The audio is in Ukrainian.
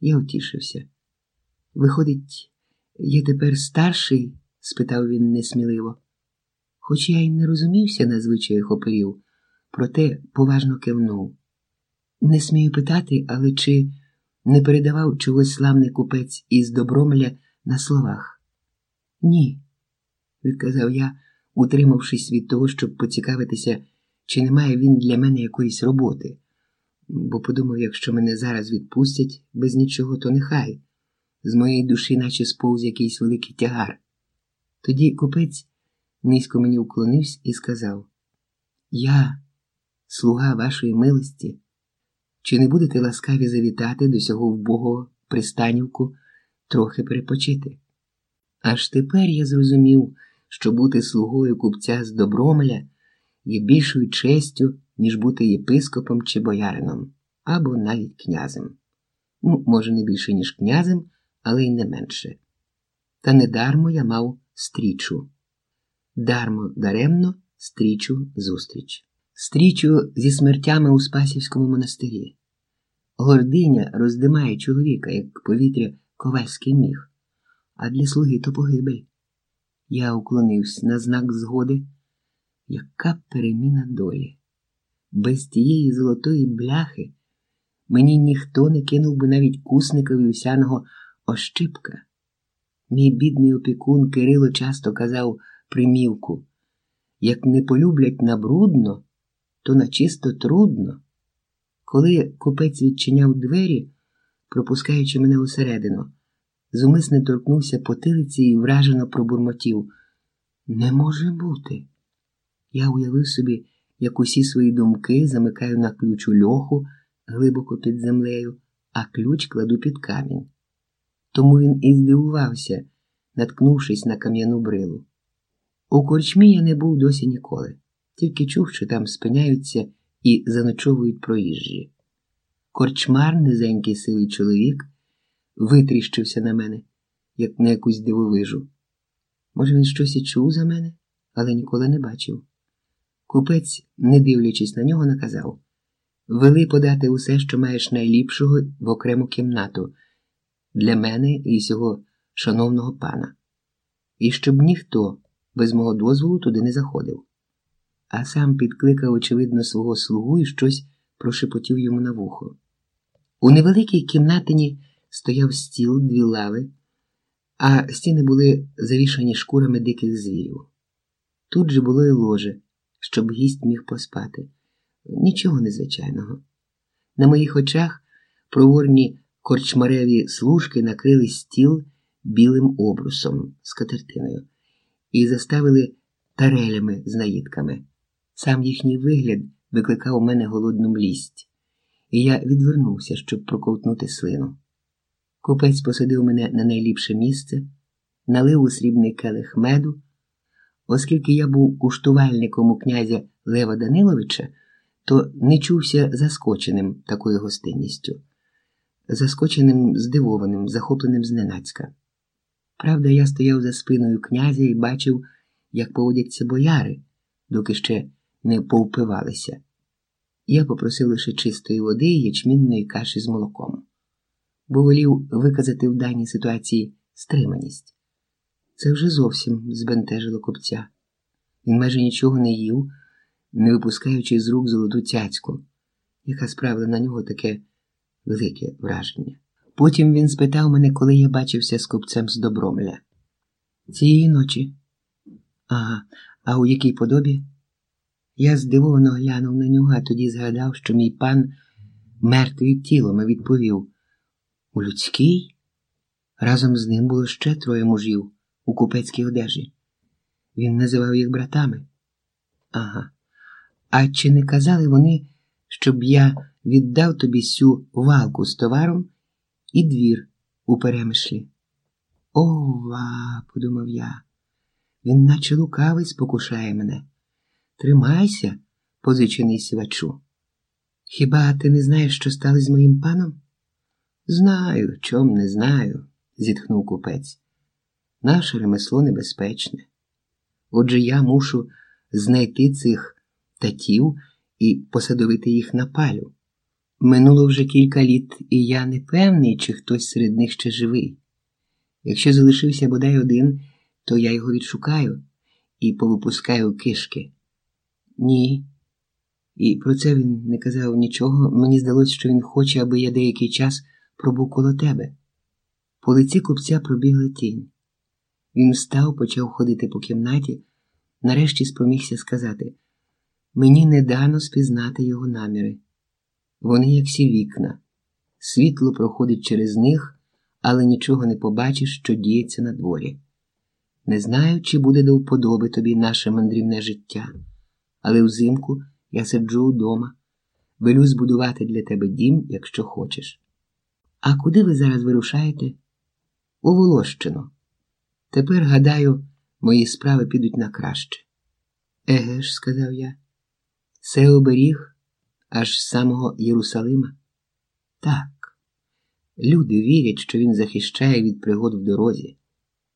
Я утішився. Виходить, я тепер старший? спитав він несміливо. Хоч я й не розумівся на звичаях оперів, проте поважно кивнув. Не смію питати, але чи не передавав чогось славний купець із Добромеля на словах? Ні, відказав я, утримавшись від того, щоб поцікавитися, чи немає він для мене якоїсь роботи, бо подумав, якщо мене зараз відпустять без нічого, то нехай. З моєї душі, наче сповз якийсь великий тягар. Тоді купець низько мені уклонився і сказав: Я, слуга вашої милості, чи не будете ласкаві завітати до цього вбогого пристанівку трохи перепочити? Аж тепер я зрозумів, що бути слугою купця з Добромеля є більшою честю, ніж бути єпископом чи боярином, або навіть князем. Ну, може, не більше, ніж князем, але й не менше. Та недармо я мав стрічу. Дармо даремно стрічу зустріч. Стрічу зі смертями у Спасівському монастирі. Гординя роздимає чоловіка, як повітря ковальський міг, а для слуги то погибель. Я уклонився на знак згоди, яка переміна долі. Без тієї золотої бляхи мені ніхто не кинув би навіть кусника вівсяного ощипка. Мій бідний опікун Кирило часто казав примівку як не полюблять на брудно, то на чисто трудно. Коли купець відчиняв двері, пропускаючи мене усередину, зумисне торкнувся потилиці і вражено пробурмотів. Не може бути. Я уявив собі, як усі свої думки замикаю на ключ у льоху глибоко під землею, а ключ кладу під камінь. Тому він і здивувався, наткнувшись на кам'яну брилу. У корчмі я не був досі ніколи, тільки чув, що там спиняються і заночовують проїжджі. Корчмар, низенький сивий чоловік, витріщився на мене, як на якусь дивовижу. Може, він щось і чув за мене, але ніколи не бачив. Купець, не дивлячись на нього, наказав вели подати усе, що маєш найліпшого в окрему кімнату для мене і сього шановного пана, і щоб ніхто без мого дозволу туди не заходив. А сам підкликав, очевидно, свого слугу і щось прошепотів йому на вухо. У невеликій кімнатині стояв стіл, дві лави, а стіни були завішані шкурами диких звірів. Тут же було й ложе, щоб гість міг поспати. Нічого незвичайного. На моїх очах проворні корчмареві служки накрили стіл білим обрусом з катертиною і заставили тарелями з наїдками. Сам їхній вигляд викликав у мене голодну млість, і я відвернувся, щоб проковтнути слину. Купець посадив мене на найліпше місце, налив у срібний келих меду, оскільки я був куштувальником у князя Лева Даниловича, то не чувся заскоченим такою гостинністю, заскоченим, здивованим, захопленим зненацька. Правда, я стояв за спиною князя і бачив, як поводяться бояри, доки ще не повпивалися. Я попросив лише чистої води і ячмінної каші з молоком, бо волів виказати в даній ситуації стриманість. Це вже зовсім збентежило купця. Він майже нічого не їв, не випускаючи з рук золоту цяцьку, яка справила на нього таке велике враження. Потім він спитав мене, коли я бачився з купцем з Добромля. Цієї ночі. Ага, а у якій подобі? Я здивовано глянув на нього, а тоді згадав, що мій пан мертвий тілом і відповів у людській? Разом з ним було ще троє мужів у купецькій одежі. Він називав їх братами. Ага. А чи не казали вони, щоб я віддав тобі сю валку з товаром і двір у перемишлі? Ова, подумав я, він наче лукавий спокушає мене. Тримайся, позичений сівачу. Хіба ти не знаєш, що стали з моїм паном? Знаю, чом не знаю, зітхнув купець. Наше ремесло небезпечне. Отже, я мушу знайти цих татів і посадовити їх на палю. Минуло вже кілька літ, і я не певний, чи хтось серед них ще живий. Якщо залишився бодай один, то я його відшукаю і повипускаю кишки. Ні. І про це він не казав нічого. Мені здалося, що він хоче, аби я деякий час пробув коло тебе. По лиці купця пробігла тінь. Він встав, почав ходити по кімнаті, нарешті спромігся сказати мені не дано спізнати його наміри. Вони, як всі вікна, світло проходить через них, але нічого не побачиш, що діється на дворі. Не знаю, чи буде до вподоби тобі наше мандрівне життя, але взимку я сиджу вдома, велю збудувати для тебе дім, якщо хочеш. А куди ви зараз вирушаєте? У Волощину. Тепер, гадаю, мої справи підуть на краще. Еге ж, сказав я, це оберіг аж з самого Єрусалима? Так. Люди вірять, що він захищає від пригод в дорозі.